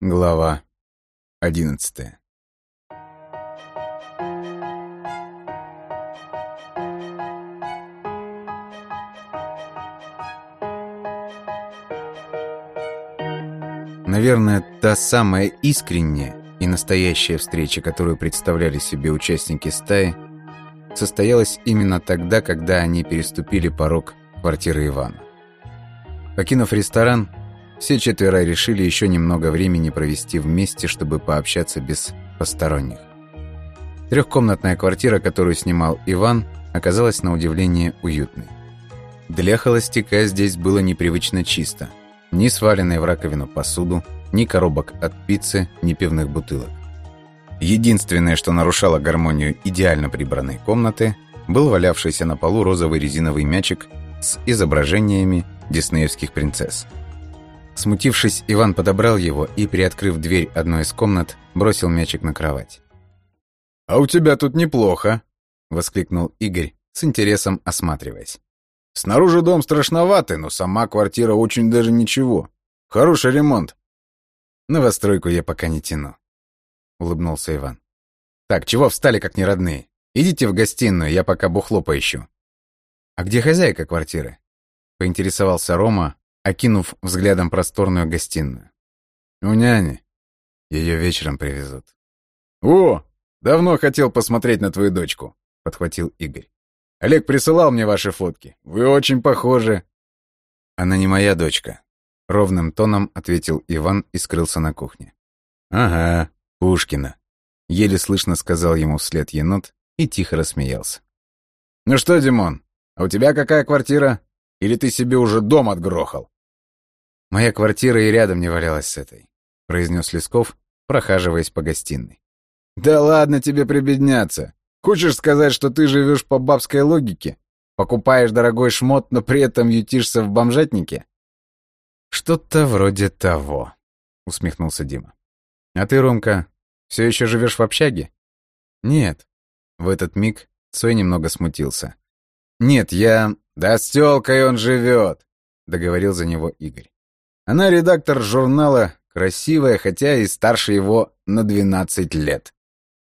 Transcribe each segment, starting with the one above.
Глава одиннадцатая Наверное, та самая искренняя и настоящая встреча, которую представляли себе участники стаи, состоялась именно тогда, когда они переступили порог квартиры Ивана. Покинув ресторан, все четверо решили еще немного времени провести вместе, чтобы пообщаться без посторонних. Трехкомнатная квартира, которую снимал Иван, оказалась на удивление уютной. Для холостяка здесь было непривычно чисто. Ни сваленной в раковину посуду, ни коробок от пиццы, ни пивных бутылок. Единственное, что нарушало гармонию идеально прибранной комнаты, был валявшийся на полу розовый резиновый мячик с изображениями диснеевских принцесс. Смутившись, Иван подобрал его и, приоткрыв дверь одной из комнат, бросил мячик на кровать. «А у тебя тут неплохо», — воскликнул Игорь, с интересом осматриваясь. «Снаружи дом страшноватый, но сама квартира очень даже ничего. Хороший ремонт». «Новостройку я пока не тяну», — улыбнулся Иван. «Так, чего встали, как неродные? Идите в гостиную, я пока бухло поищу». «А где хозяйка квартиры?» — поинтересовался Рома, окинув взглядом просторную гостиную. «У няни. Ее вечером привезут». «О, давно хотел посмотреть на твою дочку», — подхватил Игорь. «Олег присылал мне ваши фотки. Вы очень похожи». «Она не моя дочка», — ровным тоном ответил Иван и скрылся на кухне. «Ага, Пушкина», — еле слышно сказал ему вслед енот и тихо рассмеялся. «Ну что, Димон, а у тебя какая квартира? Или ты себе уже дом отгрохал?» «Моя квартира и рядом не валялась с этой», — произнес Лесков, прохаживаясь по гостиной. «Да ладно тебе прибедняться. Хочешь сказать, что ты живешь по бабской логике? Покупаешь дорогой шмот, но при этом ютишься в бомжатнике?» «Что-то вроде того», — усмехнулся Дима. «А ты, Ромка, все еще живешь в общаге?» «Нет». В этот миг Цой немного смутился. «Нет, я...» «Да с тёлкой он живет», — договорил за него Игорь. «Она редактор журнала, красивая, хотя и старше его на 12 лет.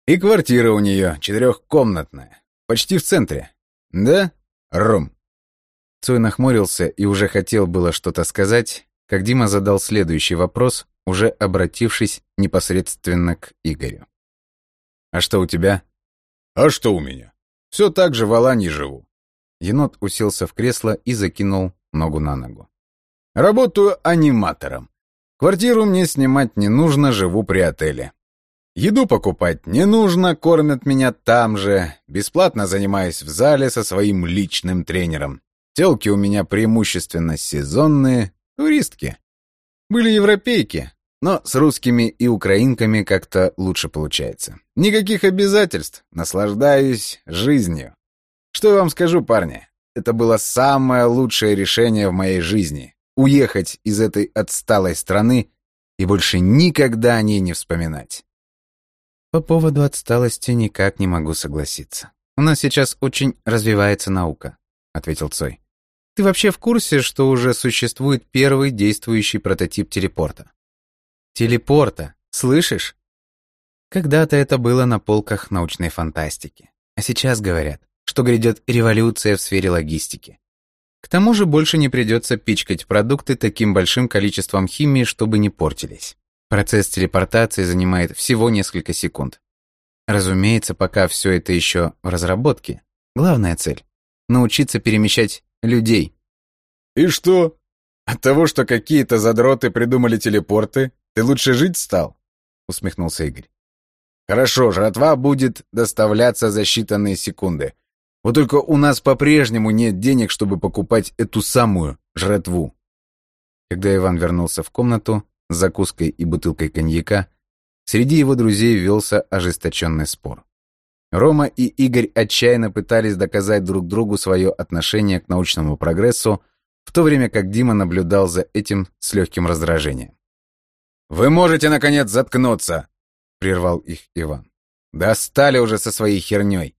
И квартира у нее четырехкомнатная, почти в центре. Да, Ром?» Цой нахмурился и уже хотел было что-то сказать, как Дима задал следующий вопрос, уже обратившись непосредственно к Игорю. «А что у тебя?» «А что у меня? Все так же в Алании живу. Енот уселся в кресло и закинул ногу на ногу. «Работаю аниматором. Квартиру мне снимать не нужно, живу при отеле. Еду покупать не нужно, кормят меня там же. Бесплатно занимаюсь в зале со своим личным тренером. Телки у меня преимущественно сезонные, туристки. Были европейки, но с русскими и украинками как-то лучше получается. Никаких обязательств, наслаждаюсь жизнью. Что я вам скажу, парни? Это было самое лучшее решение в моей жизни. Уехать из этой отсталой страны и больше никогда о ней не вспоминать. По поводу отсталости никак не могу согласиться. У нас сейчас очень развивается наука, ответил Цой. Ты вообще в курсе, что уже существует первый действующий прототип телепорта? Телепорта, слышишь? Когда-то это было на полках научной фантастики. А сейчас говорят, что грядет революция в сфере логистики. К тому же больше не придется пичкать продукты таким большим количеством химии, чтобы не портились. Процесс телепортации занимает всего несколько секунд. Разумеется, пока все это еще в разработке. Главная цель — научиться перемещать людей. «И что? От того, что какие-то задроты придумали телепорты, ты лучше жить стал?» — усмехнулся Игорь. «Хорошо, жратва будет доставляться за считанные секунды. Вот только у нас по-прежнему нет денег, чтобы покупать эту самую жратву. Когда Иван вернулся в комнату с закуской и бутылкой коньяка, среди его друзей велся ожесточенный спор. Рома и Игорь отчаянно пытались доказать друг другу свое отношение к научному прогрессу, в то время как Дима наблюдал за этим с легким раздражением. «Вы можете, наконец, заткнуться!» — прервал их Иван. «Достали уже со своей херней.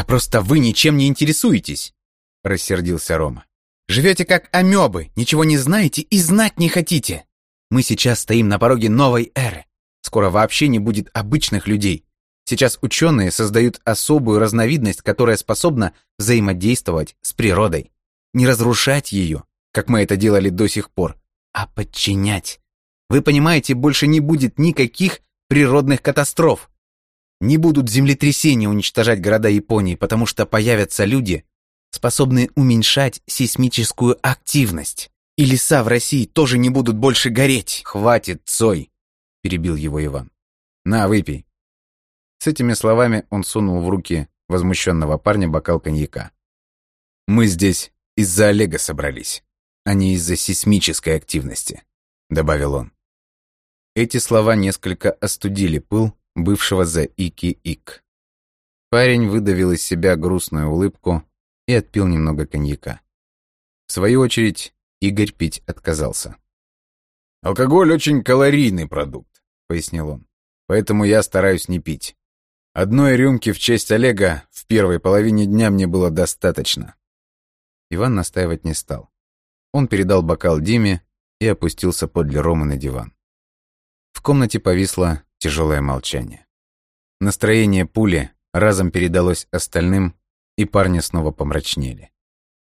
«Да просто вы ничем не интересуетесь!» — рассердился Рома. «Живете как амебы, ничего не знаете и знать не хотите!» Мы сейчас стоим на пороге новой эры. Скоро вообще не будет обычных людей. Сейчас ученые создают особую разновидность, которая способна взаимодействовать с природой. Не разрушать ее, как мы это делали до сих пор, а подчинять. Вы понимаете, больше не будет никаких природных катастроф. Не будут землетрясения уничтожать города Японии, потому что появятся люди, способные уменьшать сейсмическую активность. И леса в России тоже не будут больше гореть. Хватит, Цой, перебил его Иван. На, выпей. С этими словами он сунул в руки возмущенного парня бокал коньяка. Мы здесь из-за Олега собрались, а не из-за сейсмической активности, добавил он. Эти слова несколько остудили пыл бывшего за Ики-Ик. Парень выдавил из себя грустную улыбку и отпил немного коньяка. В свою очередь, Игорь пить отказался. «Алкоголь очень калорийный продукт», — пояснил он. «Поэтому я стараюсь не пить. Одной рюмки в честь Олега в первой половине дня мне было достаточно». Иван настаивать не стал. Он передал бокал Диме и опустился подле Ромы на диван. В комнате повисло тяжелое молчание. Настроение пули разом передалось остальным, и парни снова помрачнели.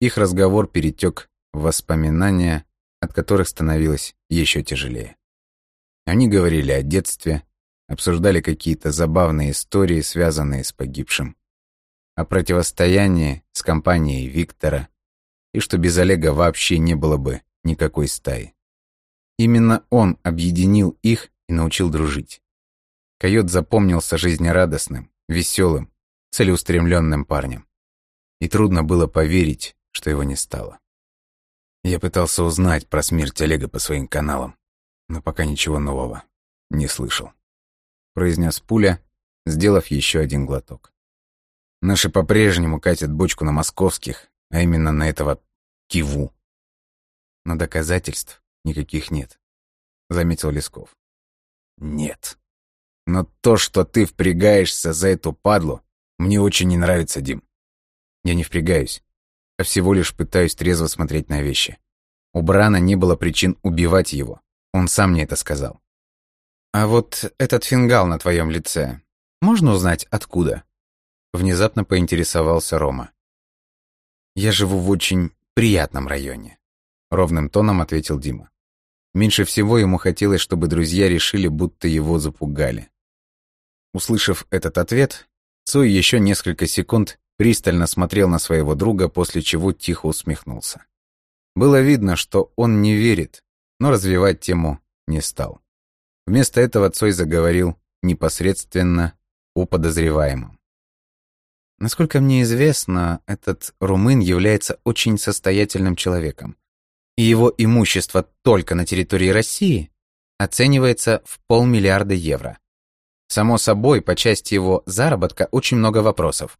Их разговор перетек в воспоминания, от которых становилось еще тяжелее. Они говорили о детстве, обсуждали какие-то забавные истории, связанные с погибшим, о противостоянии с компанией Виктора, и что без Олега вообще не было бы никакой стаи. Именно он объединил их и научил дружить. Койот запомнился жизнерадостным, веселым, целеустремленным парнем. И трудно было поверить, что его не стало. Я пытался узнать про смерть Олега по своим каналам, но пока ничего нового не слышал. Произнес пуля, сделав еще один глоток. Наши по-прежнему катят бочку на московских, а именно на этого Киву. Но доказательств никаких нет, заметил Лесков. Нет. Но то, что ты впрягаешься за эту падлу, мне очень не нравится, Дим. Я не впрягаюсь, а всего лишь пытаюсь трезво смотреть на вещи. У Брана не было причин убивать его. Он сам мне это сказал. А вот этот фингал на твоем лице, можно узнать, откуда? Внезапно поинтересовался Рома. Я живу в очень приятном районе. Ровным тоном ответил Дима. Меньше всего ему хотелось, чтобы друзья решили, будто его запугали. Услышав этот ответ, Цой еще несколько секунд пристально смотрел на своего друга, после чего тихо усмехнулся. Было видно, что он не верит, но развивать тему не стал. Вместо этого Цой заговорил непосредственно о подозреваемом. Насколько мне известно, этот румын является очень состоятельным человеком, и его имущество только на территории России оценивается в полмиллиарда евро. Само собой, по части его заработка очень много вопросов.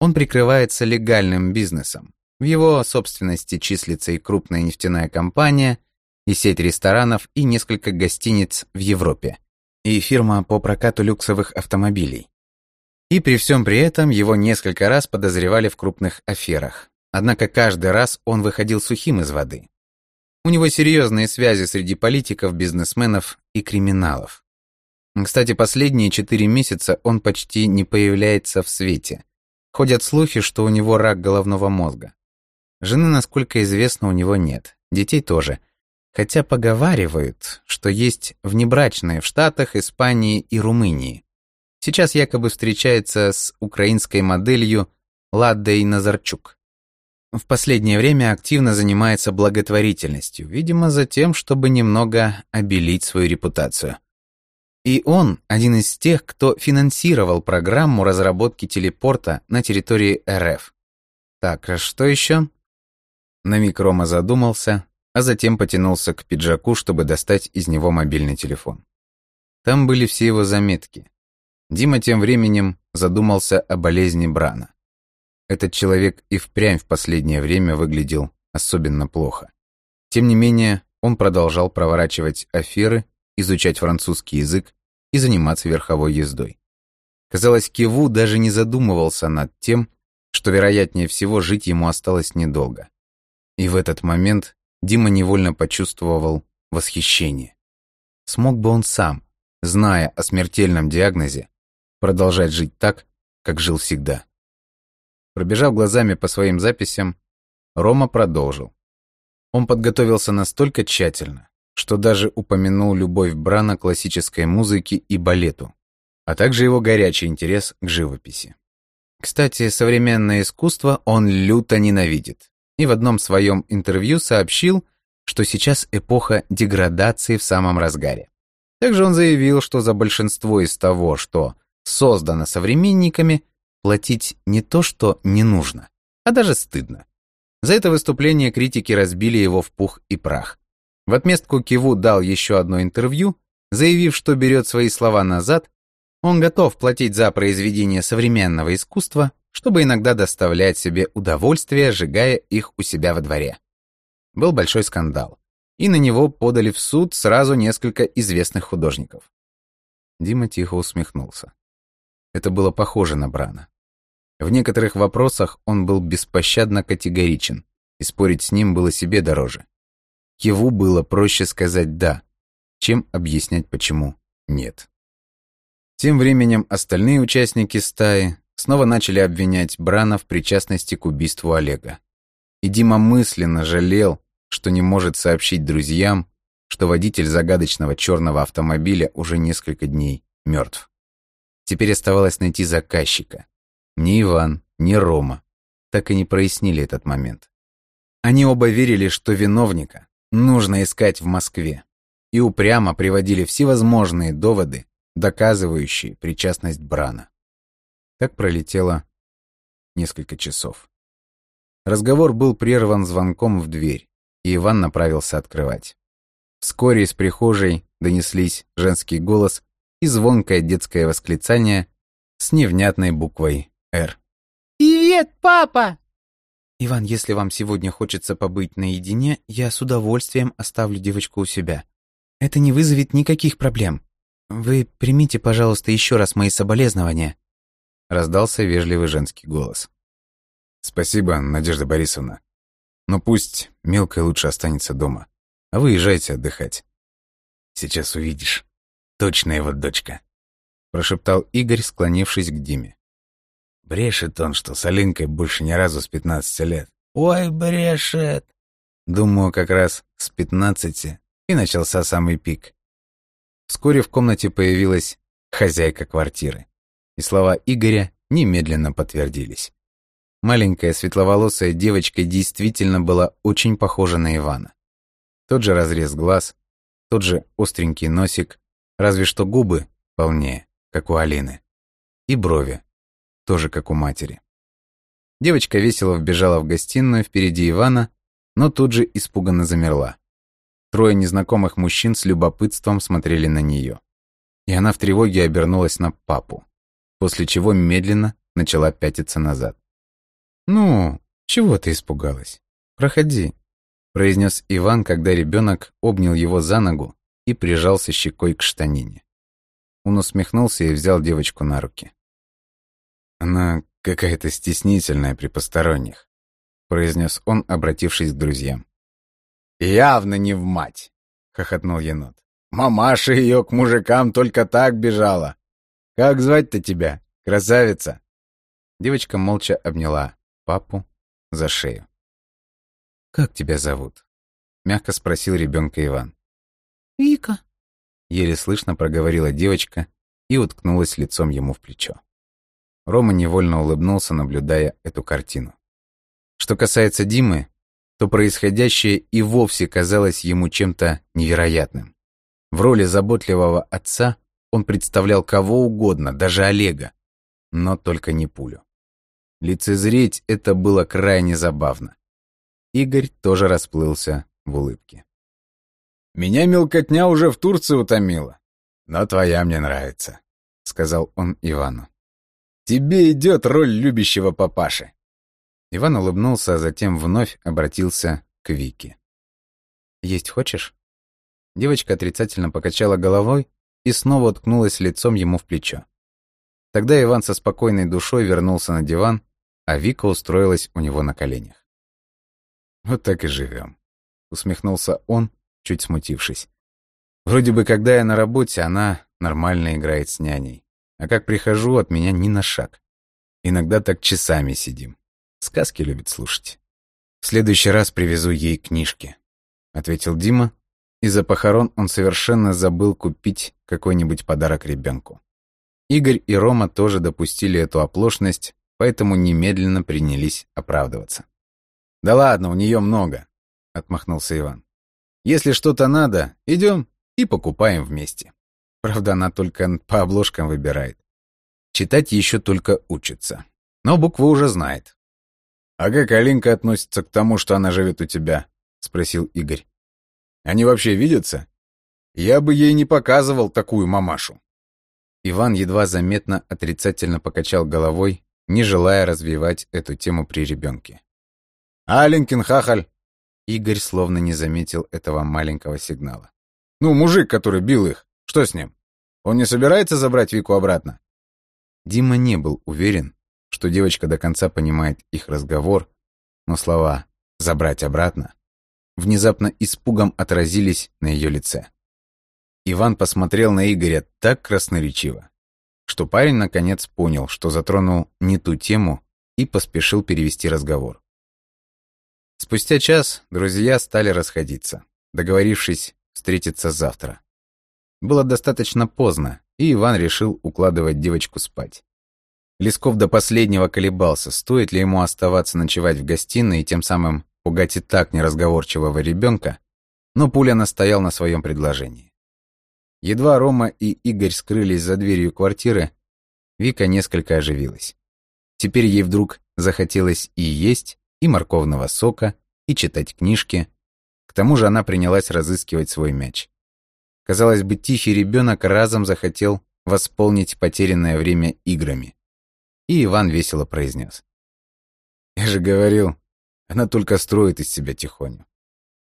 Он прикрывается легальным бизнесом. В его собственности числится и крупная нефтяная компания, и сеть ресторанов, и несколько гостиниц в Европе, и фирма по прокату люксовых автомобилей. И при всем при этом его несколько раз подозревали в крупных аферах. Однако каждый раз он выходил сухим из воды. У него серьезные связи среди политиков, бизнесменов и криминалов. Кстати, последние четыре месяца он почти не появляется в свете. Ходят слухи, что у него рак головного мозга. Жены, насколько известно, у него нет. Детей тоже. Хотя поговаривают, что есть внебрачные в Штатах, Испании и Румынии. Сейчас якобы встречается с украинской моделью Ладдой Назарчук. В последнее время активно занимается благотворительностью, видимо, за тем, чтобы немного обелить свою репутацию. И он один из тех, кто финансировал программу разработки телепорта на территории РФ. Так, а что еще? На миг Рома задумался, а затем потянулся к пиджаку, чтобы достать из него мобильный телефон. Там были все его заметки. Дима тем временем задумался о болезни Брана. Этот человек и впрямь в последнее время выглядел особенно плохо. Тем не менее, он продолжал проворачивать аферы изучать французский язык и заниматься верховой ездой. Казалось, Киву даже не задумывался над тем, что, вероятнее всего, жить ему осталось недолго. И в этот момент Дима невольно почувствовал восхищение. смог бы он сам, зная о смертельном диагнозе, продолжать жить так, как жил всегда. Пробежав глазами по своим записям, Рома продолжил. Он подготовился настолько тщательно, что даже упомянул любовь Брана к классической музыке и балету, а также его горячий интерес к живописи. Кстати, современное искусство он люто ненавидит и в одном своем интервью сообщил, что сейчас эпоха деградации в самом разгаре. Также он заявил, что за большинство из того, что создано современниками, платить не то, что не нужно, а даже стыдно. За это выступление критики разбили его в пух и прах. В отместку Киву дал еще одно интервью, заявив, что берет свои слова назад, он готов платить за произведение современного искусства, чтобы иногда доставлять себе удовольствие, сжигая их у себя во дворе. Был большой скандал, и на него подали в суд сразу несколько известных художников. Дима тихо усмехнулся. Это было похоже на Брана. В некоторых вопросах он был беспощадно категоричен, и спорить с ним было себе дороже. Киву было проще сказать «да», чем объяснять почему «нет». Тем временем остальные участники стаи снова начали обвинять Брана в причастности к убийству Олега. И Дима мысленно жалел, что не может сообщить друзьям, что водитель загадочного черного автомобиля уже несколько дней мертв. Теперь оставалось найти заказчика. Ни Иван, ни Рома так и не прояснили этот момент. Они оба верили, что виновника нужно искать в Москве, и упрямо приводили всевозможные доводы, доказывающие причастность Брана. Так пролетело несколько часов. Разговор был прерван звонком в дверь, и Иван направился открывать. Вскоре из прихожей донеслись женский голос и звонкое детское восклицание с невнятной буквой «Р». «Привет, папа!» «Иван, если вам сегодня хочется побыть наедине, я с удовольствием оставлю девочку у себя. Это не вызовет никаких проблем. Вы примите, пожалуйста, еще раз мои соболезнования», — раздался вежливый женский голос. «Спасибо, Надежда Борисовна. Но пусть мелкая лучше останется дома, а вы езжайте отдыхать. Сейчас увидишь. Точно его дочка», — прошептал Игорь, склонившись к Диме. Брешет он, что с Алинкой больше ни разу с пятнадцати лет. Ой, брешет. Думаю, как раз с пятнадцати и начался самый пик. Вскоре в комнате появилась хозяйка квартиры, и слова Игоря немедленно подтвердились. Маленькая светловолосая девочка действительно была очень похожа на Ивана. Тот же разрез глаз, тот же остренький носик, разве что губы полнее, как у Алины, и брови, тоже как у матери. Девочка весело вбежала в гостиную впереди Ивана, но тут же испуганно замерла. Трое незнакомых мужчин с любопытством смотрели на нее. И она в тревоге обернулась на папу, после чего медленно начала пятиться назад. «Ну, чего ты испугалась? Проходи», — произнес Иван, когда ребенок обнял его за ногу и прижался щекой к штанине. Он усмехнулся и взял девочку на руки. «Она какая-то стеснительная при посторонних», — произнес он, обратившись к друзьям. «Явно не в мать!» — хохотнул енот. «Мамаша ее к мужикам только так бежала. Как звать-то тебя, красавица?» Девочка молча обняла папу за шею. «Как тебя зовут?» — мягко спросил ребенка Иван. «Вика», — еле слышно проговорила девочка и уткнулась лицом ему в плечо. Рома невольно улыбнулся, наблюдая эту картину. Что касается Димы, то происходящее и вовсе казалось ему чем-то невероятным. В роли заботливого отца он представлял кого угодно, даже Олега, но только не пулю. Лицезреть это было крайне забавно. Игорь тоже расплылся в улыбке. «Меня мелкотня уже в Турции утомила, но твоя мне нравится», — сказал он Ивану. Тебе идет роль любящего папаши. Иван улыбнулся, а затем вновь обратился к Вике. «Есть хочешь?» Девочка отрицательно покачала головой и снова уткнулась лицом ему в плечо. Тогда Иван со спокойной душой вернулся на диван, а Вика устроилась у него на коленях. «Вот так и живем», — усмехнулся он, чуть смутившись. Вроде бы, когда я на работе, она нормально играет с няней. А как прихожу, от меня ни на шаг. Иногда так часами сидим. Сказки любит слушать. В следующий раз привезу ей книжки, ответил Дима. Из-за похорон он совершенно забыл купить какой-нибудь подарок ребенку. Игорь и Рома тоже допустили эту оплошность, поэтому немедленно принялись оправдываться. «Да ладно, у нее много», — отмахнулся Иван. «Если что-то надо, идем и покупаем вместе». Правда, она только по обложкам выбирает. Читать еще только учится. Но буквы уже знает. «А как Алинка относится к тому, что она живет у тебя?» — спросил Игорь. «Они вообще видятся? Я бы ей не показывал такую мамашу». Иван едва заметно отрицательно покачал головой, не желая развивать эту тему при ребенке. «Аленькин хахаль!» Игорь словно не заметил этого маленького сигнала. «Ну, мужик, который бил их, что с ним? Он не собирается забрать Вику обратно?» Дима не был уверен, что девочка до конца понимает их разговор, но слова «забрать обратно» внезапно испугом отразились на ее лице. Иван посмотрел на Игоря так красноречиво, что парень наконец понял, что затронул не ту тему и поспешил перевести разговор. Спустя час друзья стали расходиться, договорившись встретиться завтра. Было достаточно поздно, и Иван решил укладывать девочку спать. Лесков до последнего колебался, стоит ли ему оставаться ночевать в гостиной и тем самым пугать и так неразговорчивого ребенка, но Пуля настоял на своем предложении. Едва Рома и Игорь скрылись за дверью квартиры, Вика несколько оживилась. Теперь ей вдруг захотелось и есть, и морковного сока, и читать книжки. К тому же она принялась разыскивать свой мяч. Казалось бы, тихий ребенок разом захотел восполнить потерянное время играми. И Иван весело произнес. «Я же говорил, она только строит из себя тихоню.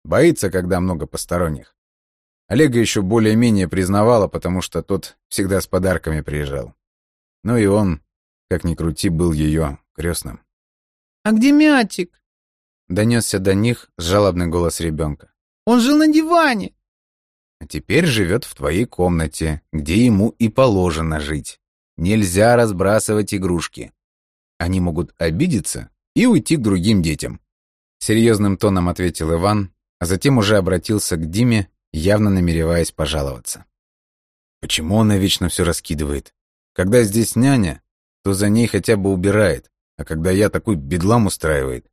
Боится, когда много посторонних. Олега еще более-менее признавала, потому что тот всегда с подарками приезжал. Ну и он, как ни крути, был ее крестным. «А где Мятик?» Донесся до них жалобный голос ребенка. «Он жил на диване!» «А теперь живет в твоей комнате, где ему и положено жить. Нельзя разбрасывать игрушки. Они могут обидеться и уйти к другим детям». Серьезным тоном ответил Иван, а затем уже обратился к Диме явно намереваясь пожаловаться. Почему она вечно все раскидывает? Когда здесь няня, то за ней хотя бы убирает, а когда я такой бедлам устраивает,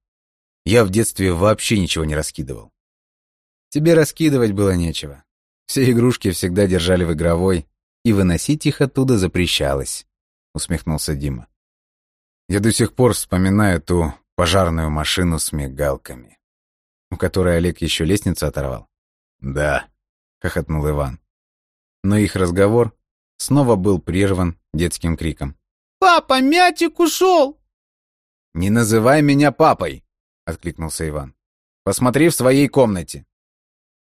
я в детстве вообще ничего не раскидывал. Тебе раскидывать было нечего. Все игрушки всегда держали в игровой, и выносить их оттуда запрещалось, усмехнулся Дима. Я до сих пор вспоминаю ту пожарную машину с мигалками, у которой Олег еще лестницу оторвал. Да, хохотнул Иван. Но их разговор снова был прерван детским криком. «Папа, мячик ушел!» «Не называй меня папой!» — откликнулся Иван. «Посмотри в своей комнате».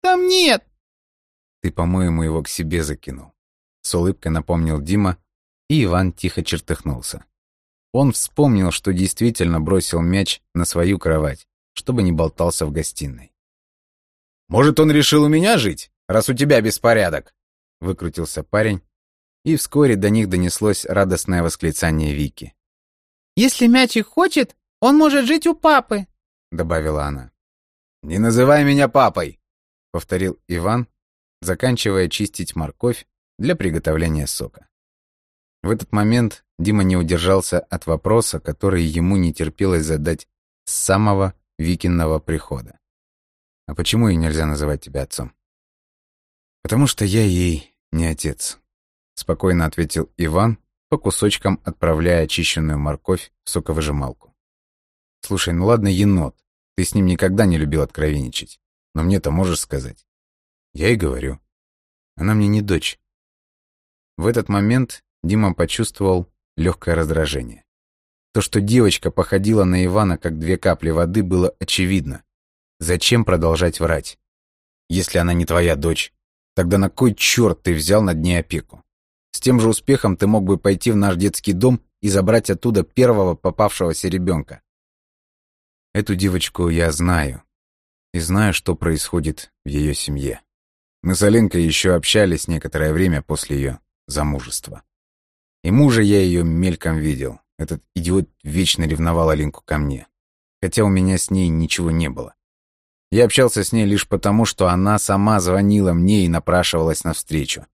«Там нет!» «Ты, по-моему, его к себе закинул», — с улыбкой напомнил Дима, и Иван тихо чертыхнулся. Он вспомнил, что действительно бросил мяч на свою кровать, чтобы не болтался в гостиной. «Может, он решил у меня жить?» раз у тебя беспорядок!» — выкрутился парень, и вскоре до них донеслось радостное восклицание Вики. «Если мячик хочет, он может жить у папы», — добавила она. «Не называй меня папой», — повторил Иван, заканчивая чистить морковь для приготовления сока. В этот момент Дима не удержался от вопроса, который ему не терпелось задать с самого Викинного прихода. «А почему и нельзя называть тебя отцом?» «Потому что я ей не отец», — спокойно ответил Иван, по кусочкам отправляя очищенную морковь в соковыжималку. «Слушай, ну ладно, енот, ты с ним никогда не любил откровенничать, но мне-то можешь сказать». Я и говорю. Она мне не дочь. В этот момент Дима почувствовал легкое раздражение. То, что девочка походила на Ивана как две капли воды, было очевидно. Зачем продолжать врать? Если она не твоя дочь, Тогда на кой черт ты взял над ней опеку? С тем же успехом ты мог бы пойти в наш детский дом и забрать оттуда первого попавшегося ребенка. Эту девочку я знаю. И знаю, что происходит в ее семье. Мы с Алинкой еще общались некоторое время после ее замужества. И мужа я ее мельком видел. Этот идиот вечно ревновал Алинку ко мне. Хотя у меня с ней ничего не было. Я общался с ней лишь потому, что она сама звонила мне и напрашивалась навстречу.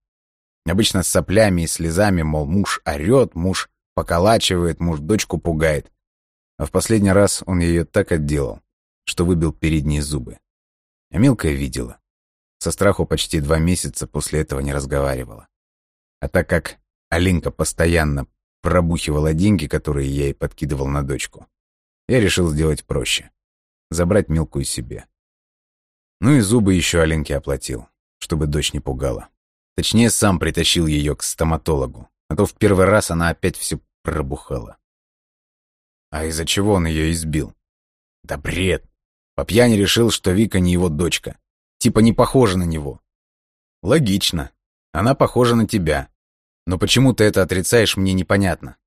Обычно с соплями и слезами, мол, муж орёт, муж поколачивает, муж дочку пугает. А в последний раз он ее так отделал, что выбил передние зубы. А мелкая видела. Со страху почти два месяца после этого не разговаривала. А так как Алинка постоянно пробухивала деньги, которые я ей подкидывал на дочку, я решил сделать проще. Забрать мелкую себе. Ну и зубы еще Алинке оплатил, чтобы дочь не пугала. Точнее, сам притащил ее к стоматологу, а то в первый раз она опять все пробухала. А из-за чего он ее избил? Да бред. По пьяни решил, что Вика не его дочка. Типа не похожа на него. Логично. Она похожа на тебя. Но почему ты это отрицаешь, мне непонятно.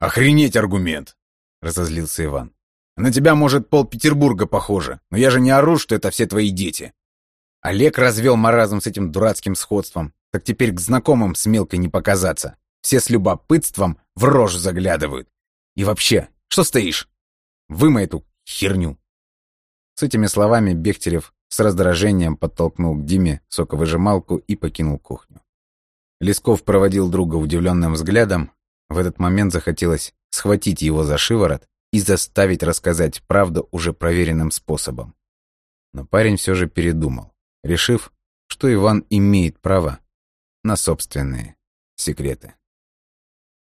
Охренеть аргумент, разозлился Иван. На тебя, может, пол Петербурга похоже, но я же не ору, что это все твои дети. Олег развел маразм с этим дурацким сходством. Так теперь к знакомым с мелкой не показаться. Все с любопытством в рожу заглядывают. И вообще, что стоишь? Вымой эту херню. С этими словами Бехтерев с раздражением подтолкнул к Диме соковыжималку и покинул кухню. Лесков проводил друга удивленным взглядом. В этот момент захотелось схватить его за шиворот и заставить рассказать правду уже проверенным способом. Но парень все же передумал, решив, что Иван имеет право на собственные секреты.